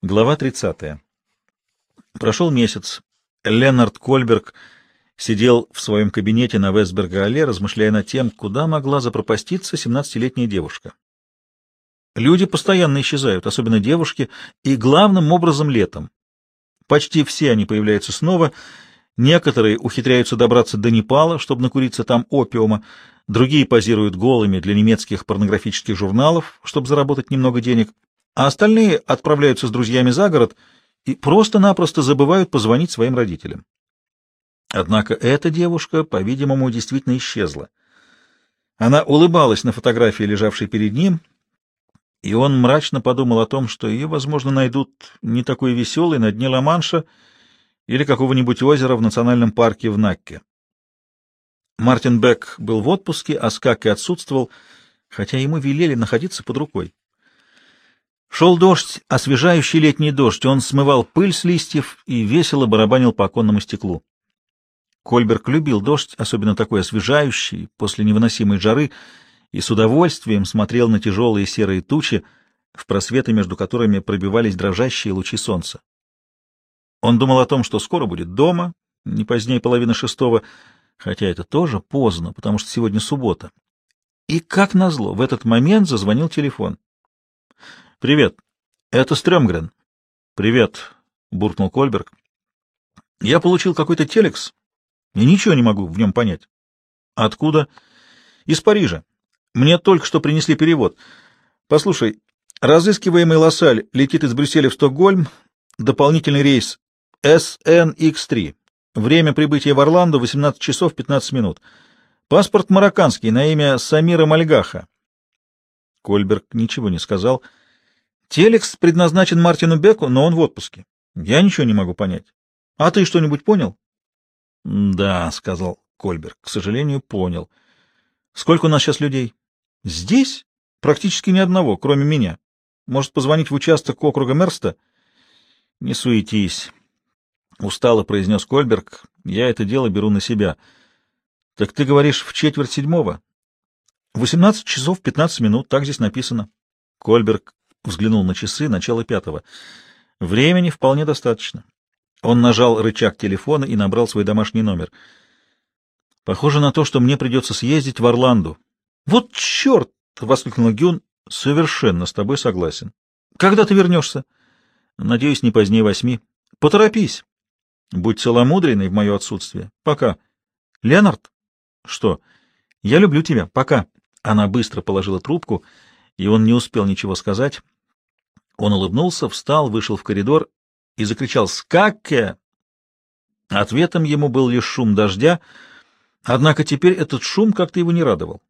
Глава 30. Прошел месяц. Ленард Кольберг сидел в своем кабинете на Вестберга-алле, размышляя над тем, куда могла запропаститься 17-летняя девушка. Люди постоянно исчезают, особенно девушки, и главным образом летом. Почти все они появляются снова, некоторые ухитряются добраться до Непала, чтобы накуриться там опиума, другие позируют голыми для немецких порнографических журналов, чтобы заработать немного денег, а остальные отправляются с друзьями за город и просто-напросто забывают позвонить своим родителям. Однако эта девушка, по-видимому, действительно исчезла. Она улыбалась на фотографии, лежавшей перед ним, и он мрачно подумал о том, что ее, возможно, найдут не такой веселой на дне Ла-Манша или какого-нибудь озера в национальном парке в Накке. Мартин Бек был в отпуске, а Скакки отсутствовал, хотя ему велели находиться под рукой. Шел дождь, освежающий летний дождь, он смывал пыль с листьев и весело барабанил по оконному стеклу. Кольберг любил дождь, особенно такой освежающий, после невыносимой жары, и с удовольствием смотрел на тяжелые серые тучи, в просветы между которыми пробивались дрожащие лучи солнца. Он думал о том, что скоро будет дома, не позднее половины шестого, хотя это тоже поздно, потому что сегодня суббота. И, как назло, в этот момент зазвонил телефон. «Привет. Это Стрёмгрен». «Привет», — буркнул Кольберг. «Я получил какой-то телекс и ничего не могу в нем понять». «Откуда?» «Из Парижа. Мне только что принесли перевод. Послушай, разыскиваемый Лассаль летит из Брюсселя в Стокгольм, дополнительный рейс SNX-3. Время прибытия в Орландо 18 часов 15 минут. Паспорт марокканский на имя Самира Мальгаха». Кольберг ничего не сказал. — Телекс предназначен Мартину Беку, но он в отпуске. Я ничего не могу понять. А ты что-нибудь понял? — Да, — сказал Кольберг. — К сожалению, понял. — Сколько у нас сейчас людей? — Здесь? Практически ни одного, кроме меня. Может, позвонить в участок округа Мерста? — Не суетись, — устало произнес Кольберг. — Я это дело беру на себя. — Так ты говоришь в четверть седьмого? — Восемнадцать часов пятнадцать минут, так здесь написано. Кольберг взглянул на часы, начало пятого. Времени вполне достаточно. Он нажал рычаг телефона и набрал свой домашний номер. Похоже на то, что мне придется съездить в Орланду. Вот черт! — воскликнул Гюн. — Совершенно с тобой согласен. Когда ты вернешься? — Надеюсь, не позднее восьми. — Поторопись. — Будь целомудренной в мое отсутствие. Пока. — Леонард? — Что? — Я люблю тебя. Пока. Она быстро положила трубку — и он не успел ничего сказать. Он улыбнулся, встал, вышел в коридор и закричал «Скакке!». Ответом ему был лишь шум дождя, однако теперь этот шум как-то его не радовал.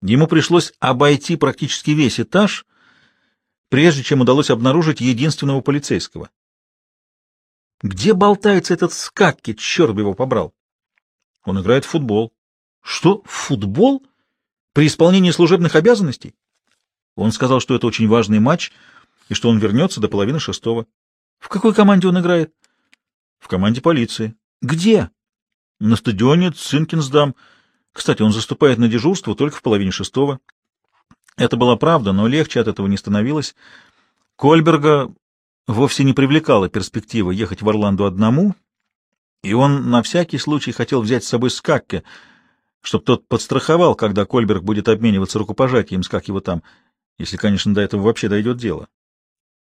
Ему пришлось обойти практически весь этаж, прежде чем удалось обнаружить единственного полицейского. Где болтается этот скакки, черт бы его побрал? Он играет в футбол. Что, футбол? При исполнении служебных обязанностей? Он сказал, что это очень важный матч и что он вернется до половины шестого. В какой команде он играет? В команде полиции. Где? На стадионе Цинкинсдам. Кстати, он заступает на дежурство только в половине шестого. Это была правда, но легче от этого не становилось. Кольберга вовсе не привлекала перспектива ехать в Орланду одному, и он на всякий случай хотел взять с собой Скакке, чтобы тот подстраховал, когда Кольберг будет обмениваться рукопожатием с как его там, если, конечно, до этого вообще дойдет дело.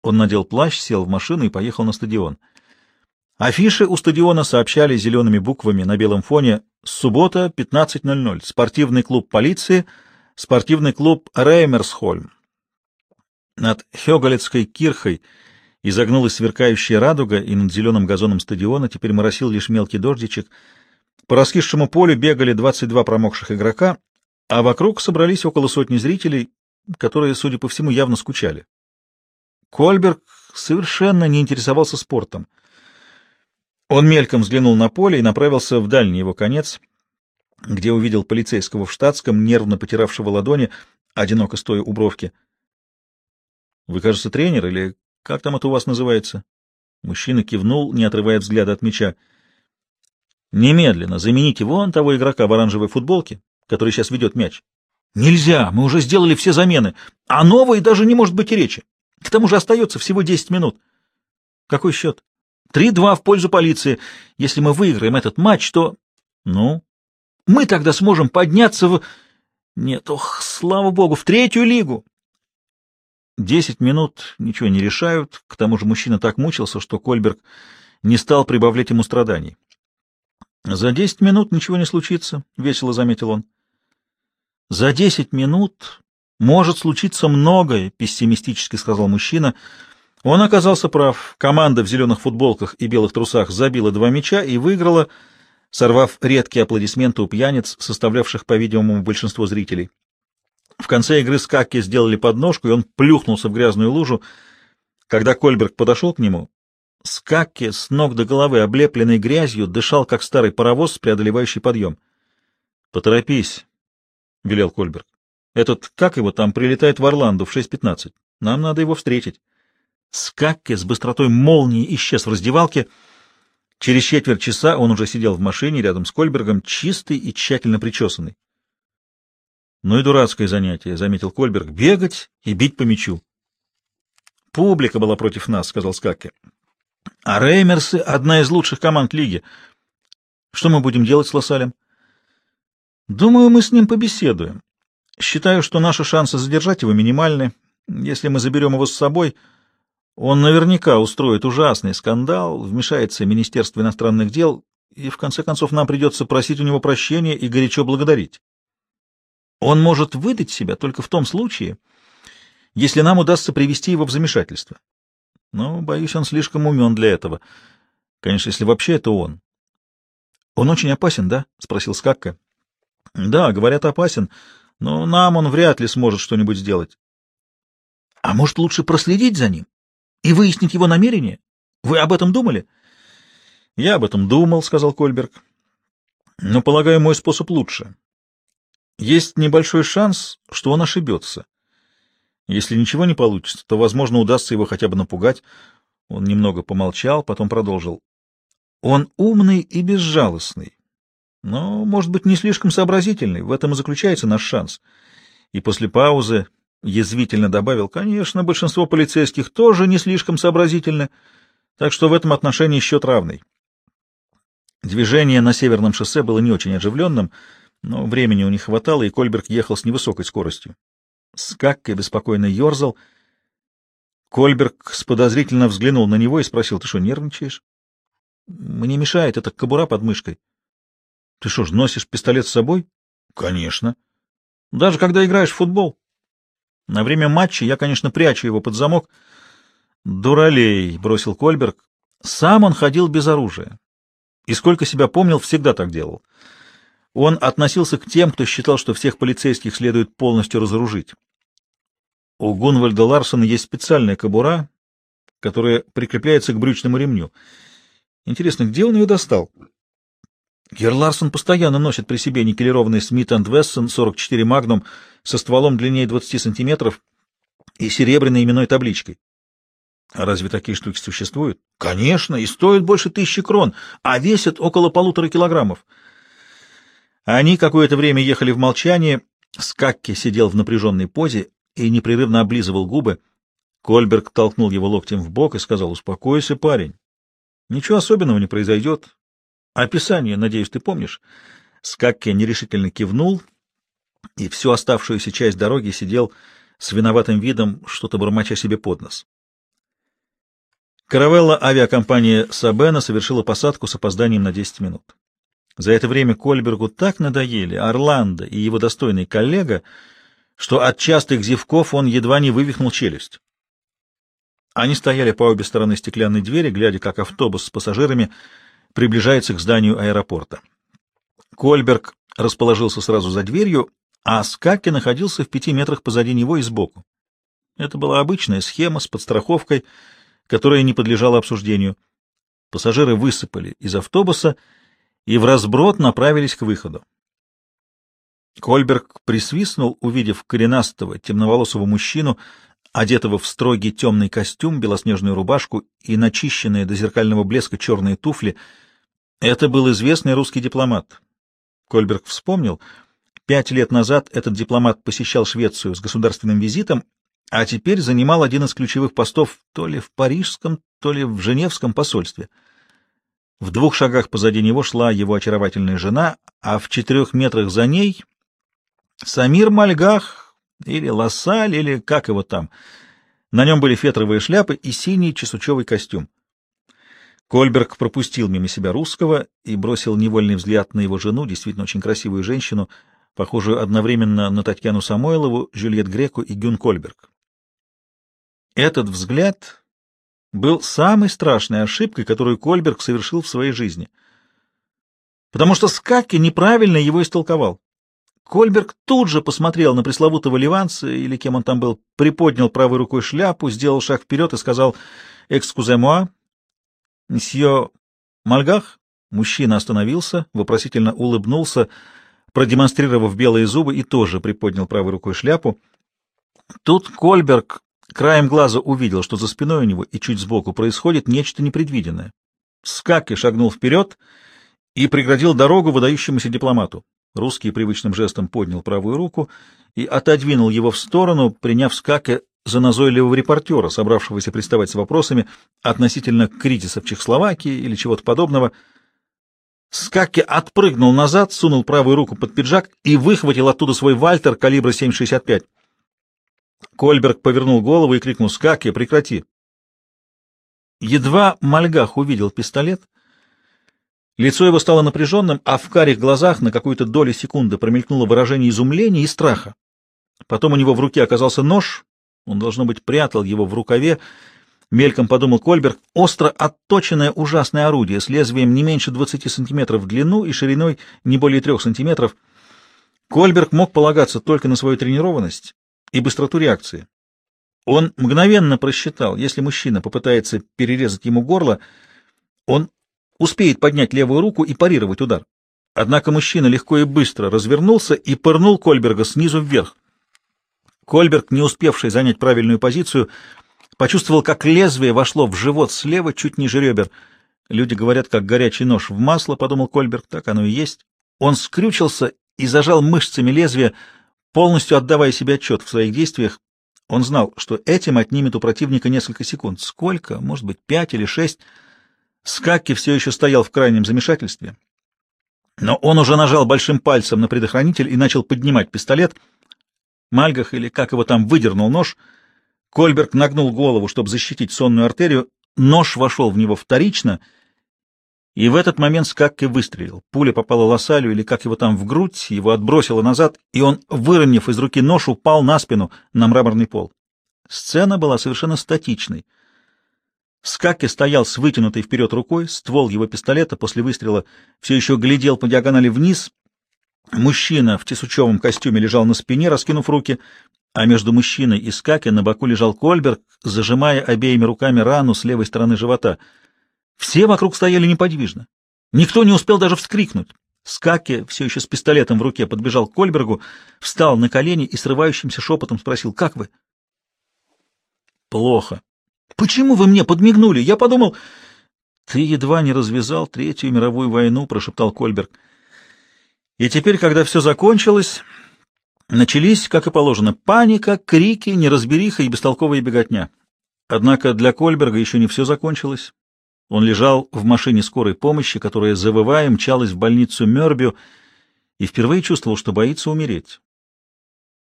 Он надел плащ, сел в машину и поехал на стадион. Афиши у стадиона сообщали зелеными буквами на белом фоне «Суббота, 15.00. Спортивный клуб полиции, спортивный клуб Реймерсхольм». Над Хёгалецкой кирхой изогнулась сверкающая радуга, и над зеленым газоном стадиона теперь моросил лишь мелкий дождичек. По раскисшему полю бегали 22 промокших игрока, а вокруг собрались около сотни зрителей, которые, судя по всему, явно скучали. Кольберг совершенно не интересовался спортом. Он мельком взглянул на поле и направился в дальний его конец, где увидел полицейского в штатском, нервно потиравшего ладони, одиноко стоя у бровки. — Вы, кажется, тренер, или как там это у вас называется? Мужчина кивнул, не отрывая взгляда от мяча. — Немедленно замените вон того игрока в оранжевой футболке, который сейчас ведет мяч. Нельзя, мы уже сделали все замены, а новой даже не может быть и речи. К тому же остается всего 10 минут. Какой счет? 3-2 в пользу полиции. Если мы выиграем этот матч, то... Ну? Мы тогда сможем подняться в... Нет, ох, слава богу, в третью лигу. Десять минут ничего не решают. К тому же мужчина так мучился, что Кольберг не стал прибавлять ему страданий. «За десять минут ничего не случится», — весело заметил он. «За десять минут может случиться многое», — пессимистически сказал мужчина. Он оказался прав. Команда в зеленых футболках и белых трусах забила два мяча и выиграла, сорвав редкие аплодисменты у пьяниц, составлявших, по-видимому, большинство зрителей. В конце игры Скакки сделали подножку, и он плюхнулся в грязную лужу. Когда Кольберг подошел к нему, Скакки с ног до головы, облепленный грязью, дышал, как старый паровоз, преодолевающий подъем. — Поторопись, — велел Кольберг. — Этот, как его там, прилетает в Орланду в 6.15. Нам надо его встретить. Скакки с быстротой молнии исчез в раздевалке. Через четверть часа он уже сидел в машине рядом с Кольбергом, чистый и тщательно причесанный. — Ну и дурацкое занятие, — заметил Кольберг, — бегать и бить по мячу. — Публика была против нас, — сказал Скакки. — А Реймерсы — одна из лучших команд лиги. Что мы будем делать с Лосалем? — Думаю, мы с ним побеседуем. Считаю, что наши шансы задержать его минимальны. Если мы заберем его с собой, он наверняка устроит ужасный скандал, вмешается Министерство иностранных дел, и в конце концов нам придется просить у него прощения и горячо благодарить. Он может выдать себя только в том случае, если нам удастся привести его в замешательство. Но, боюсь, он слишком умен для этого. Конечно, если вообще это он. — Он очень опасен, да? — спросил Скакка. — Да, говорят, опасен, но нам он вряд ли сможет что-нибудь сделать. — А может, лучше проследить за ним и выяснить его намерение? Вы об этом думали? — Я об этом думал, — сказал Кольберг. — Но, полагаю, мой способ лучше. Есть небольшой шанс, что он ошибется. Если ничего не получится, то, возможно, удастся его хотя бы напугать. Он немного помолчал, потом продолжил. Он умный и безжалостный, но, может быть, не слишком сообразительный. В этом и заключается наш шанс. И после паузы язвительно добавил, конечно, большинство полицейских тоже не слишком сообразительны, так что в этом отношении счет равный. Движение на северном шоссе было не очень оживленным, но времени у них хватало, и Кольберг ехал с невысокой скоростью. Скакка беспокойно ерзал. Кольберг подозрительно взглянул на него и спросил, — Ты что, нервничаешь? — Мне мешает эта кобура под мышкой. — Ты что ж, носишь пистолет с собой? — Конечно. — Даже когда играешь в футбол? На время матча я, конечно, прячу его под замок. — Дуралей, — бросил Кольберг. Сам он ходил без оружия. И сколько себя помнил, всегда так делал. — он относился к тем, кто считал, что всех полицейских следует полностью разоружить. У Гунвальда Ларсона есть специальная кобура, которая прикрепляется к брючному ремню. Интересно, где он ее достал? Гер Ларсон постоянно носит при себе никелированный Смит энд Вессон 44 Magnum со стволом длиннее 20 сантиметров и серебряной именной табличкой. А разве такие штуки существуют? Конечно, и стоят больше тысячи крон, а весят около полутора килограммов. Они какое-то время ехали в молчании. Скакки сидел в напряженной позе и непрерывно облизывал губы. Кольберг толкнул его локтем в бок и сказал, «Успокойся, парень. Ничего особенного не произойдет. Описание, надеюсь, ты помнишь?» Скакки нерешительно кивнул и всю оставшуюся часть дороги сидел с виноватым видом, что-то бормоча себе под нос. Каравелла авиакомпания Сабена совершила посадку с опозданием на 10 минут. За это время Кольбергу так надоели Орландо и его достойный коллега, что от частых зевков он едва не вывихнул челюсть. Они стояли по обе стороны стеклянной двери, глядя, как автобус с пассажирами приближается к зданию аэропорта. Кольберг расположился сразу за дверью, а Скаки находился в пяти метрах позади него и сбоку. Это была обычная схема с подстраховкой, которая не подлежала обсуждению. Пассажиры высыпали из автобуса и в разброд направились к выходу. Кольберг присвистнул, увидев коренастого, темноволосого мужчину, одетого в строгий темный костюм, белоснежную рубашку и начищенные до зеркального блеска черные туфли. Это был известный русский дипломат. Кольберг вспомнил, пять лет назад этот дипломат посещал Швецию с государственным визитом а теперь занимал один из ключевых постов то ли в парижском, то ли в женевском посольстве. В двух шагах позади него шла его очаровательная жена, а в четырех метрах за ней Самир Мальгах или Лассаль, или как его там. На нем были фетровые шляпы и синий чесучевый костюм. Кольберг пропустил мимо себя русского и бросил невольный взгляд на его жену, действительно очень красивую женщину, похожую одновременно на Татьяну Самойлову, Жюльет Греку и Гюн Кольберг. Этот взгляд был самой страшной ошибкой, которую Кольберг совершил в своей жизни. Потому что Скакки неправильно его истолковал. Кольберг тут же посмотрел на пресловутого ливанца, или кем он там был, приподнял правой рукой шляпу, сделал шаг вперед и сказал «Экскузе-муа». «Мсье Мальгах?» Мужчина остановился, вопросительно улыбнулся, продемонстрировав белые зубы, и тоже приподнял правой рукой шляпу. Тут Кольберг краем глаза увидел, что за спиной у него и чуть сбоку происходит нечто непредвиденное. Скаки шагнул вперед и преградил дорогу выдающемуся дипломату. Русский привычным жестом поднял правую руку и отодвинул его в сторону, приняв Скаке за назойливого репортера, собравшегося приставать с вопросами относительно кризиса в Чехословакии или чего-то подобного. Скаки отпрыгнул назад, сунул правую руку под пиджак и выхватил оттуда свой вальтер калибра 7,65. Кольберг повернул голову и крикнул «Скаки, прекрати!». Едва Мальгах увидел пистолет, лицо его стало напряженным, а в карих глазах на какую-то долю секунды промелькнуло выражение изумления и страха. Потом у него в руке оказался нож, он, должно быть, прятал его в рукаве, мельком подумал Кольберг, остро отточенное ужасное орудие с лезвием не меньше 20 сантиметров в длину и шириной не более 3 сантиметров. Кольберг мог полагаться только на свою тренированность и быстроту реакции. Он мгновенно просчитал, если мужчина попытается перерезать ему горло, он успеет поднять левую руку и парировать удар. Однако мужчина легко и быстро развернулся и пырнул Кольберга снизу вверх. Кольберг, не успевший занять правильную позицию, почувствовал, как лезвие вошло в живот слева, чуть ниже ребер. Люди говорят, как горячий нож в масло, — подумал Кольберг, — так оно и есть. Он скрючился и зажал мышцами лезвия, Полностью отдавая себе отчет в своих действиях, он знал, что этим отнимет у противника несколько секунд. Сколько? Может быть, пять или шесть? Скакки все еще стоял в крайнем замешательстве. Но он уже нажал большим пальцем на предохранитель и начал поднимать пистолет. Мальгах, или как его там, выдернул нож. Кольберг нагнул голову, чтобы защитить сонную артерию. Нож вошел в него вторично — и в этот момент Скакки выстрелил. Пуля попала Лосалю, или как его там, в грудь, его отбросило назад, и он, выронив из руки нож, упал на спину на мраморный пол. Сцена была совершенно статичной. Скакки стоял с вытянутой вперед рукой, ствол его пистолета после выстрела все еще глядел по диагонали вниз. Мужчина в тесучевом костюме лежал на спине, раскинув руки, а между мужчиной и Скаки на боку лежал Кольберг, зажимая обеими руками рану с левой стороны живота — все вокруг стояли неподвижно. Никто не успел даже вскрикнуть. Скаки, все еще с пистолетом в руке, подбежал к Кольбергу, встал на колени и срывающимся шепотом спросил, «Как вы?» «Плохо». «Почему вы мне подмигнули? Я подумал...» «Ты едва не развязал Третью мировую войну», — прошептал Кольберг. И теперь, когда все закончилось, начались, как и положено, паника, крики, неразбериха и бестолковая беготня. Однако для Кольберга еще не все закончилось. Он лежал в машине скорой помощи, которая, завывая, мчалась в больницу Мёрбю, и впервые чувствовал, что боится умереть.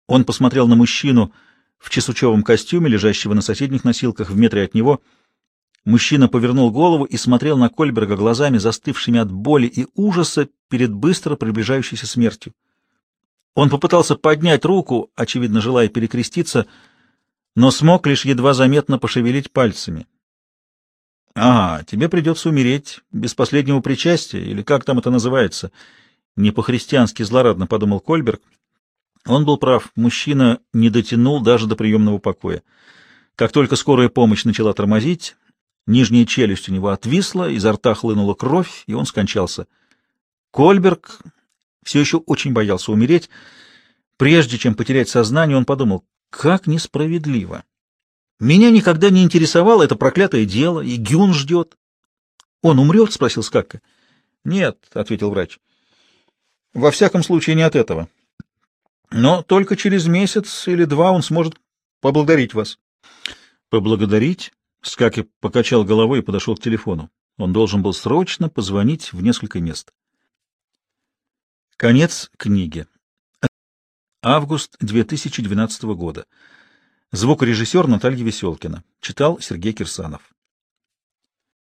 Он посмотрел на мужчину в чесучевом костюме, лежащего на соседних носилках в метре от него. Мужчина повернул голову и смотрел на Кольберга глазами, застывшими от боли и ужаса перед быстро приближающейся смертью. Он попытался поднять руку, очевидно, желая перекреститься, но смог лишь едва заметно пошевелить пальцами. — Ага, тебе придется умереть без последнего причастия, или как там это называется. Не по-христиански злорадно подумал Кольберг. Он был прав, мужчина не дотянул даже до приемного покоя. Как только скорая помощь начала тормозить, нижняя челюсть у него отвисла, изо рта хлынула кровь, и он скончался. Кольберг все еще очень боялся умереть. Прежде чем потерять сознание, он подумал, как несправедливо. Меня никогда не интересовало это проклятое дело, и Гюн ждет. — Он умрет? — спросил Скакка. — Нет, — ответил врач. — Во всяком случае, не от этого. Но только через месяц или два он сможет поблагодарить вас. Поблагодарить? Скаки покачал головой и подошел к телефону. Он должен был срочно позвонить в несколько мест. Конец книги. Август 2012 года. Звукорежиссер Наталья Веселкина. Читал Сергей Кирсанов.